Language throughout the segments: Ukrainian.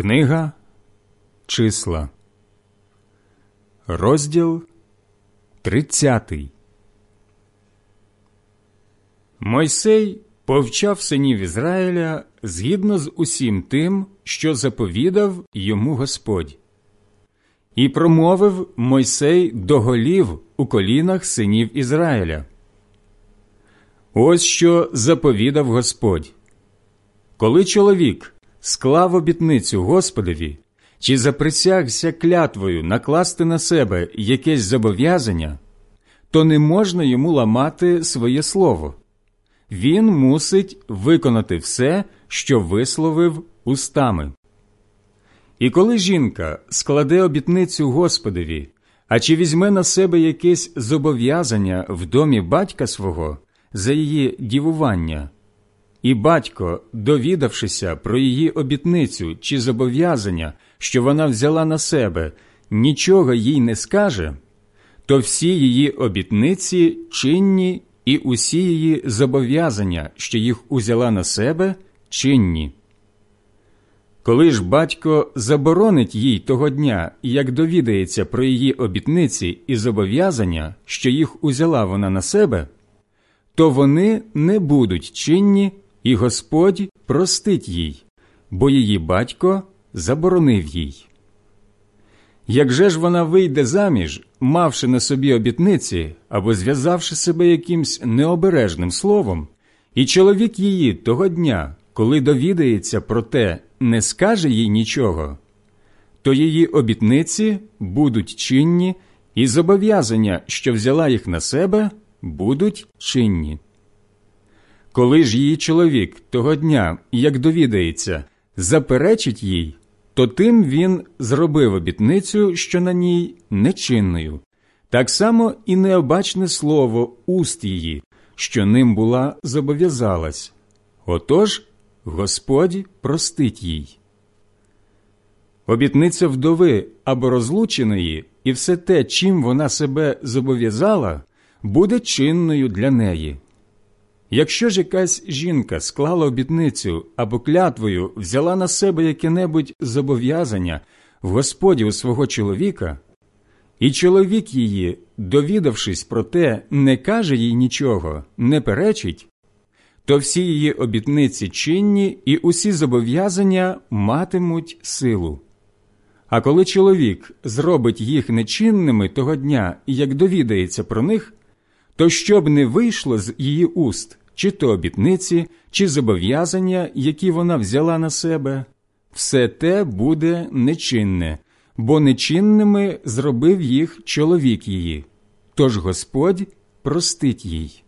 Книга Числа, розділ 30 Мойсей повчав синів Ізраїля згідно з усім тим, що заповідав йому Господь. І промовив Мойсей до голів у колінах синів Ізраїля. Ось що заповідав Господь. Коли чоловік склав обітницю Господові, чи заприсягся клятвою накласти на себе якесь зобов'язання, то не можна йому ламати своє слово. Він мусить виконати все, що висловив устами. І коли жінка складе обітницю Господові, а чи візьме на себе якесь зобов'язання в домі батька свого за її дівування, і батько, довідавшися про її обітницю чи зобов'язання, що вона взяла на себе, нічого їй не скаже, то всі її обітниці чинні і усі її зобов'язання, що їх узяла на себе, чинні. Коли ж батько заборонить їй того дня, як довідається про її обітниці і зобов'язання, що їх узяла вона на себе, то вони не будуть чинні і Господь простить їй, бо її батько заборонив їй. Як же ж вона вийде заміж, мавши на собі обітниці або зв'язавши себе якимсь необережним словом, і чоловік її того дня, коли довідається про те, не скаже їй нічого, то її обітниці будуть чинні, і зобов'язання, що взяла їх на себе, будуть чинні. Коли ж її чоловік того дня, як довідається, заперечить їй, то тим він зробив обітницю, що на ній нечинною, так само і необачне слово уст її, що ним була зобов'язалась. Отож Господь простить їй. Обітниця вдови або розлученої, і все те, чим вона себе зобов'язала, буде чинною для неї. Якщо ж якась жінка склала обітницю або клятвою взяла на себе яке-небудь зобов'язання в Господі у свого чоловіка, і чоловік її, довідавшись про те, не каже їй нічого, не перечить, то всі її обітниці чинні і усі зобов'язання матимуть силу. А коли чоловік зробить їх нечинними того дня, як довідається про них, то щоб не вийшло з її уст, чи то обітниці, чи зобов'язання, які вона взяла на себе, все те буде нечинне, бо нечинними зробив їх чоловік її, тож Господь простить їй.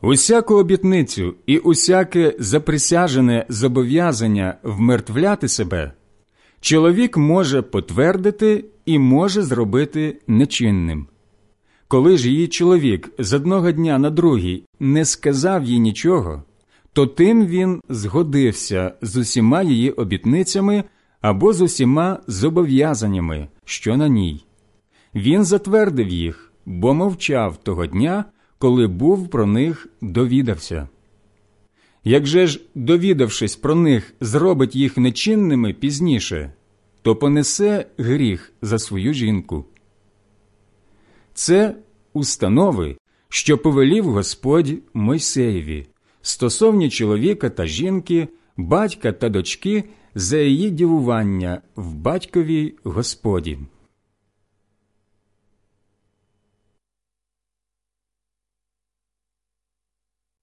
Усяку обітницю і усяке заприсяжене зобов'язання вмертвляти себе чоловік може потвердити і може зробити нечинним. Коли ж її чоловік з одного дня на другий не сказав їй нічого, то тим він згодився з усіма її обітницями або з усіма зобов'язаннями, що на ній. Він затвердив їх, бо мовчав того дня, коли був про них довідався. Як же ж, довідавшись про них, зробить їх нечинними пізніше, то понесе гріх за свою жінку. Це установи, що повелів Господь Мойсеєві стосовні чоловіка та жінки, батька та дочки за її дівування в батьковій Господі.